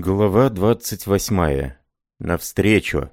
Глава 28. Навстречу.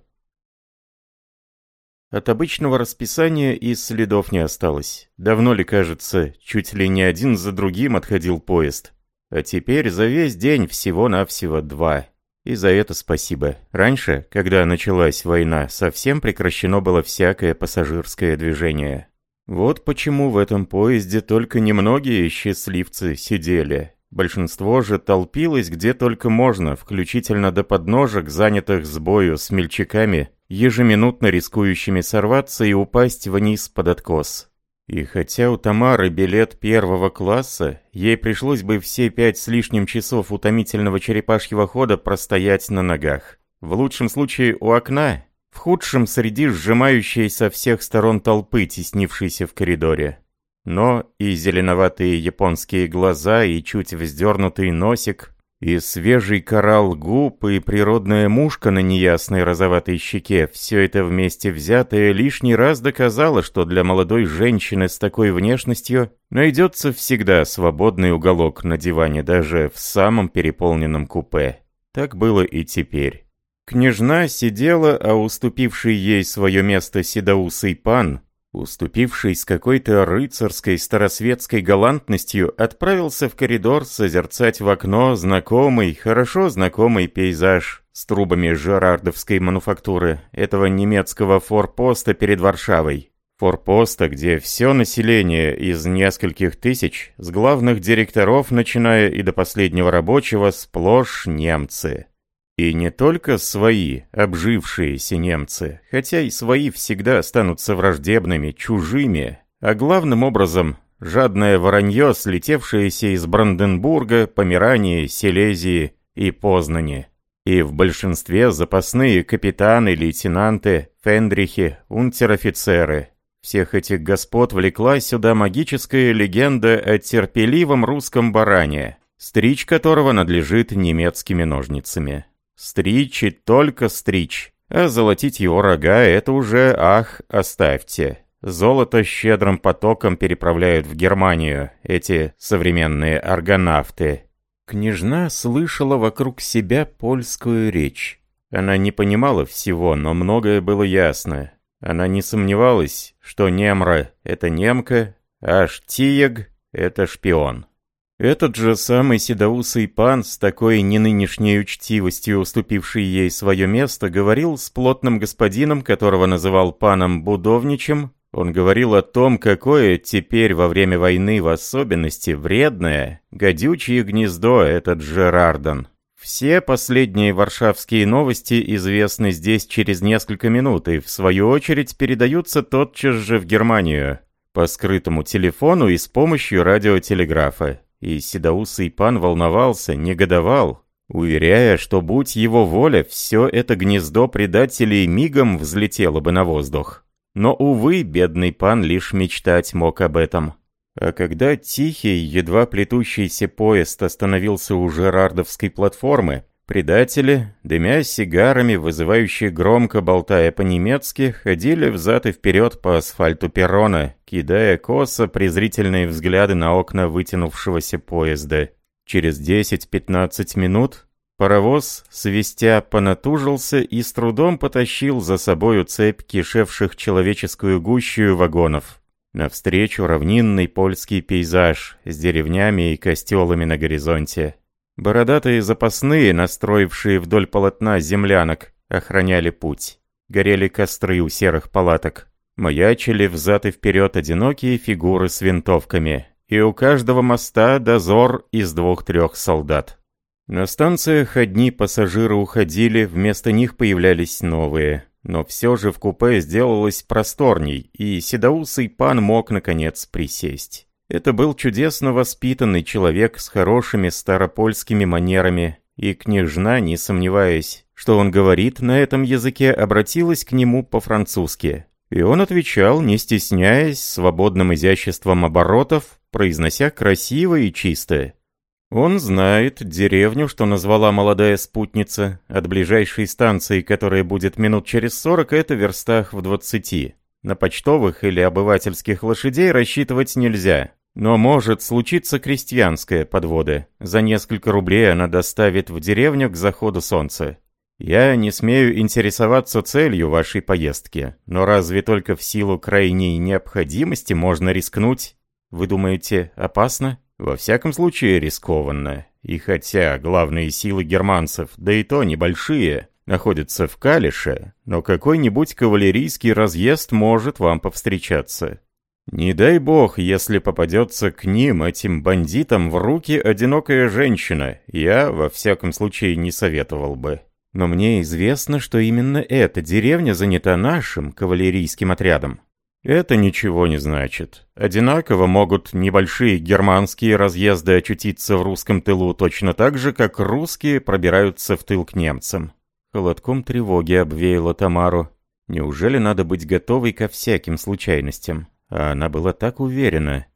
От обычного расписания и следов не осталось. Давно ли, кажется, чуть ли не один за другим отходил поезд. А теперь за весь день всего-навсего два. И за это спасибо. Раньше, когда началась война, совсем прекращено было всякое пассажирское движение. Вот почему в этом поезде только немногие счастливцы сидели, Большинство же толпилось где только можно, включительно до подножек, занятых с бою смельчаками, ежеминутно рискующими сорваться и упасть вниз под откос. И хотя у Тамары билет первого класса, ей пришлось бы все пять с лишним часов утомительного черепашьего хода простоять на ногах. В лучшем случае у окна, в худшем среди сжимающей со всех сторон толпы, теснившейся в коридоре. Но и зеленоватые японские глаза, и чуть вздернутый носик, и свежий коралл губ, и природная мушка на неясной розоватой щеке, все это вместе взятое лишний раз доказало, что для молодой женщины с такой внешностью найдется всегда свободный уголок на диване, даже в самом переполненном купе. Так было и теперь. Княжна сидела, а уступивший ей свое место седоусый пан уступивший с какой-то рыцарской старосветской галантностью, отправился в коридор созерцать в окно знакомый, хорошо знакомый пейзаж с трубами жерардовской мануфактуры, этого немецкого форпоста перед Варшавой. Форпоста, где все население из нескольких тысяч, с главных директоров, начиная и до последнего рабочего, сплошь немцы. И не только свои, обжившиеся немцы, хотя и свои всегда останутся враждебными, чужими, а главным образом жадное воронье, слетевшееся из Бранденбурга, Померании, Силезии и Познани. И в большинстве запасные капитаны, лейтенанты, фендрихи, унтер-офицеры. Всех этих господ влекла сюда магическая легенда о терпеливом русском баране, стричь которого надлежит немецкими ножницами. Стричь и только стричь. А золотить его рога — это уже, ах, оставьте. Золото щедрым потоком переправляют в Германию эти современные аргонавты. Княжна слышала вокруг себя польскую речь. Она не понимала всего, но многое было ясно. Она не сомневалась, что Немра — это немка, а Штиег — это шпион. Этот же самый седоусый пан, с такой не нынешней учтивостью уступивший ей свое место, говорил с плотным господином, которого называл паном Будовничем. Он говорил о том, какое теперь во время войны в особенности вредное, гадючее гнездо этот Жерардон. Все последние варшавские новости известны здесь через несколько минут и, в свою очередь, передаются тотчас же в Германию по скрытому телефону и с помощью радиотелеграфа и седоусый пан волновался, негодовал, уверяя, что будь его воля, все это гнездо предателей мигом взлетело бы на воздух. Но, увы, бедный пан лишь мечтать мог об этом. А когда тихий, едва плетущийся поезд остановился у Жерардовской платформы, Предатели, дымя сигарами, вызывающие громко болтая по-немецки, ходили взад и вперед по асфальту перрона, кидая косо презрительные взгляды на окна вытянувшегося поезда. Через 10-15 минут паровоз, свистя, понатужился и с трудом потащил за собою цепь кишевших человеческую гущую вагонов. Навстречу равнинный польский пейзаж с деревнями и костелами на горизонте. Бородатые запасные, настроившие вдоль полотна землянок, охраняли путь. Горели костры у серых палаток. Маячили взад и вперед одинокие фигуры с винтовками. И у каждого моста дозор из двух-трех солдат. На станциях одни пассажиры уходили, вместо них появлялись новые. Но все же в купе сделалось просторней, и седоусый пан мог, наконец, присесть. Это был чудесно воспитанный человек с хорошими старопольскими манерами, и княжна, не сомневаясь, что он говорит на этом языке, обратилась к нему по-французски. И он отвечал, не стесняясь, свободным изяществом оборотов, произнося красиво и чисто. Он знает деревню, что назвала молодая спутница, от ближайшей станции, которая будет минут через сорок, это верстах в двадцати. На почтовых или обывательских лошадей рассчитывать нельзя. Но может случиться крестьянская подвода. За несколько рублей она доставит в деревню к заходу солнца. Я не смею интересоваться целью вашей поездки, но разве только в силу крайней необходимости можно рискнуть? Вы думаете, опасно? Во всяком случае, рискованно. И хотя главные силы германцев, да и то небольшие, находятся в Калише, но какой-нибудь кавалерийский разъезд может вам повстречаться. Не дай бог, если попадется к ним, этим бандитам, в руки одинокая женщина, я, во всяком случае, не советовал бы. Но мне известно, что именно эта деревня занята нашим кавалерийским отрядом. Это ничего не значит. Одинаково могут небольшие германские разъезды очутиться в русском тылу точно так же, как русские пробираются в тыл к немцам. Холодком тревоги обвеяла Тамару. Неужели надо быть готовой ко всяким случайностям? А она была так уверена.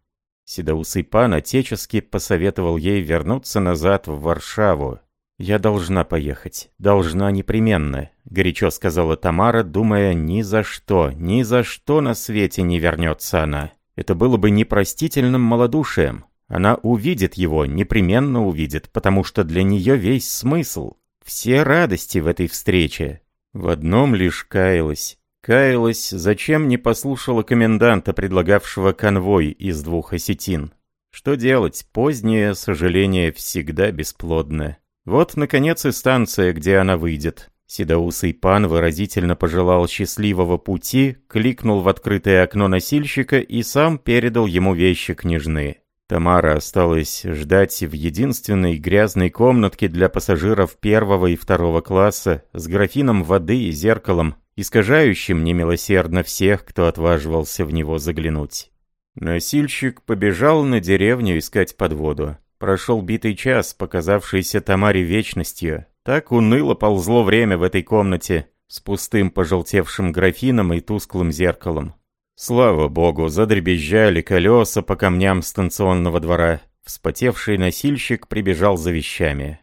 Седоусый пан отечески посоветовал ей вернуться назад в Варшаву. «Я должна поехать. Должна непременно», — горячо сказала Тамара, думая, ни за что, ни за что на свете не вернется она. Это было бы непростительным малодушием. Она увидит его, непременно увидит, потому что для нее весь смысл, все радости в этой встрече. В одном лишь каялась. Каялась, зачем не послушала коменданта, предлагавшего конвой из двух осетин. Что делать, позднее сожаление всегда бесплодно. Вот, наконец, и станция, где она выйдет. Седоусый пан выразительно пожелал счастливого пути, кликнул в открытое окно носильщика и сам передал ему вещи княжны. Тамара осталась ждать в единственной грязной комнатке для пассажиров первого и второго класса с графином воды и зеркалом, искажающим немилосердно всех, кто отваживался в него заглянуть. Носильщик побежал на деревню искать подводу. Прошел битый час, показавшийся Тамаре вечностью. Так уныло ползло время в этой комнате с пустым пожелтевшим графином и тусклым зеркалом. Слава богу, задребезжали колеса по камням станционного двора. Вспотевший носильщик прибежал за вещами.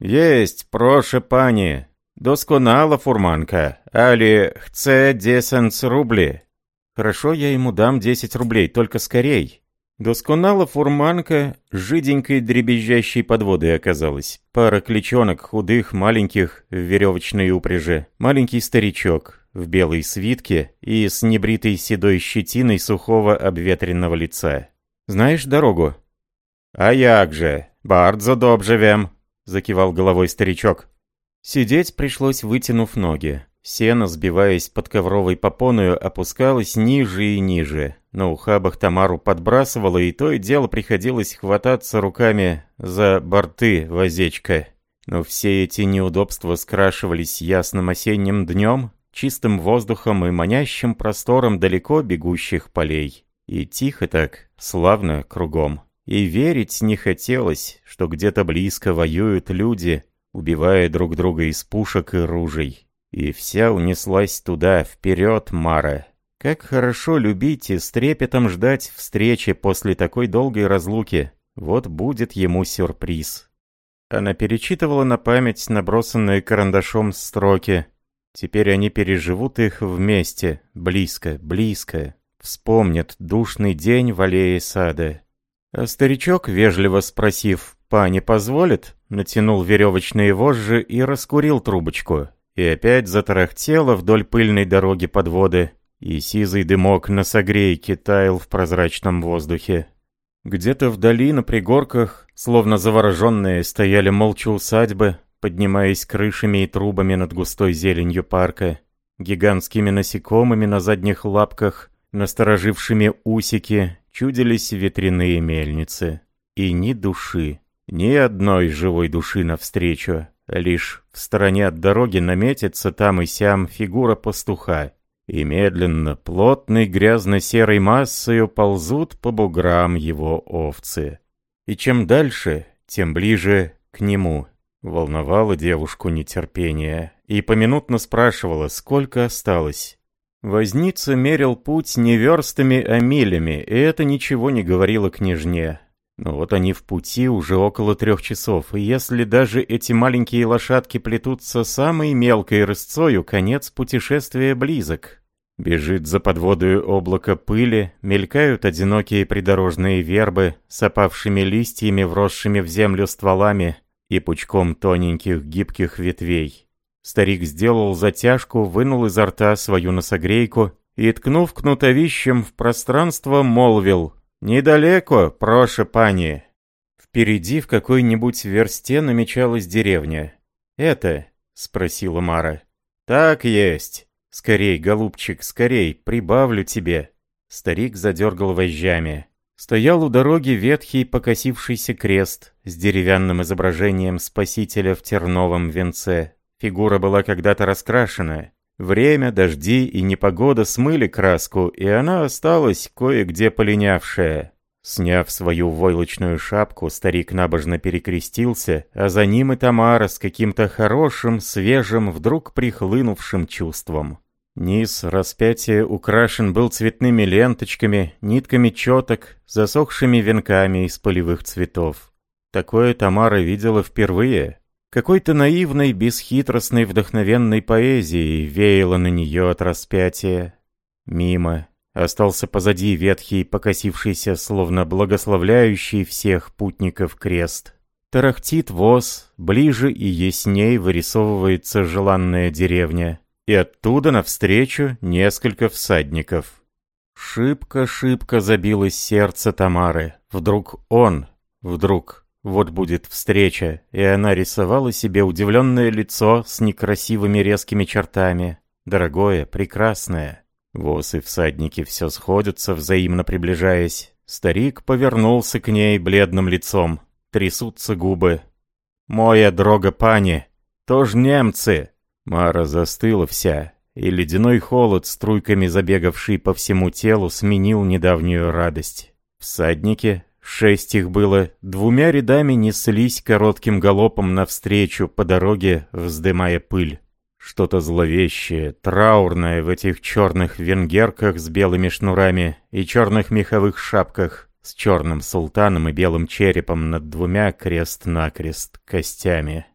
«Есть, проше пани. Досконала фурманка. Али хце десенц рубли?» «Хорошо, я ему дам десять рублей, только скорей». Досконала фурманка жиденькой дребезжащей подводой оказалась. Пара кличонок худых, маленьких, в веревочной упряжи. Маленький старичок, в белой свитке и с небритой седой щетиной сухого обветренного лица. «Знаешь дорогу?» «А як же, бардзо добже вем», — закивал головой старичок. Сидеть пришлось, вытянув ноги. Сено, сбиваясь под ковровой попоною, опускалось ниже и ниже. На ухабах Тамару подбрасывало, и то и дело приходилось хвататься руками за борты возечка. Но все эти неудобства скрашивались ясным осенним днем, чистым воздухом и манящим простором далеко бегущих полей. И тихо так, славно кругом. И верить не хотелось, что где-то близко воюют люди, убивая друг друга из пушек и ружей. И вся унеслась туда, вперед, Мара. Как хорошо любить и с трепетом ждать встречи после такой долгой разлуки. Вот будет ему сюрприз. Она перечитывала на память набросанные карандашом строки, Теперь они переживут их вместе, близко, близко. Вспомнят душный день в аллее сада. А старичок, вежливо спросив, «Пани позволит?» натянул веревочные вожжи и раскурил трубочку. И опять затарахтело вдоль пыльной дороги подводы, и сизый дымок на согрейке таял в прозрачном воздухе. Где-то вдали на пригорках, словно завороженные, стояли молча усадьбы, поднимаясь крышами и трубами над густой зеленью парка, гигантскими насекомыми на задних лапках, насторожившими усики, чудились ветряные мельницы. И ни души, ни одной живой души навстречу, лишь в стороне от дороги наметится там и сям фигура пастуха, и медленно, плотной грязно-серой массою ползут по буграм его овцы. И чем дальше, тем ближе к нему. Волновало девушку нетерпение и поминутно спрашивала, сколько осталось. Возница мерил путь не верстами, а милями, и это ничего не говорило княжне. Но вот они в пути уже около трех часов, и если даже эти маленькие лошадки плетутся самой мелкой рысцою, конец путешествия близок. Бежит за подводою облако пыли, мелькают одинокие придорожные вербы с опавшими листьями, вросшими в землю стволами и пучком тоненьких гибких ветвей. Старик сделал затяжку, вынул изо рта свою носогрейку и, ткнув кнутовищем в пространство, молвил «Недалеко, проше пани». Впереди в какой-нибудь версте намечалась деревня. «Это?» — спросила Мара. «Так есть. Скорей, голубчик, скорей, прибавлю тебе». Старик задергал вожжами. Стоял у дороги ветхий покосившийся крест с деревянным изображением Спасителя в терновом венце. Фигура была когда-то раскрашена. Время, дожди и непогода смыли краску, и она осталась кое-где полинявшая. Сняв свою войлочную шапку, старик набожно перекрестился, а за ним и Тамара с каким-то хорошим, свежим, вдруг прихлынувшим чувством. Низ распятия украшен был цветными ленточками, нитками четок, засохшими венками из полевых цветов. Такое Тамара видела впервые. Какой-то наивной, бесхитростной, вдохновенной поэзией веяло на нее от распятия. Мимо, Остался позади ветхий, покосившийся, словно благословляющий всех путников крест. Тарахтит воз, ближе и ясней вырисовывается желанная деревня. И оттуда навстречу несколько всадников. Шибко-шибко забилось сердце Тамары. Вдруг он, вдруг, вот будет встреча, и она рисовала себе удивленное лицо с некрасивыми резкими чертами. Дорогое, прекрасное. Воз и всадники все сходятся, взаимно приближаясь. Старик повернулся к ней бледным лицом. Трясутся губы. «Моя дрога пани! Тоже немцы!» Мара застыла вся, и ледяной холод, струйками забегавший по всему телу, сменил недавнюю радость. Всадники, шесть их было, двумя рядами неслись коротким галопом навстречу по дороге, вздымая пыль. Что-то зловещее, траурное в этих черных венгерках с белыми шнурами и черных меховых шапках с черным султаном и белым черепом над двумя крест-накрест костями.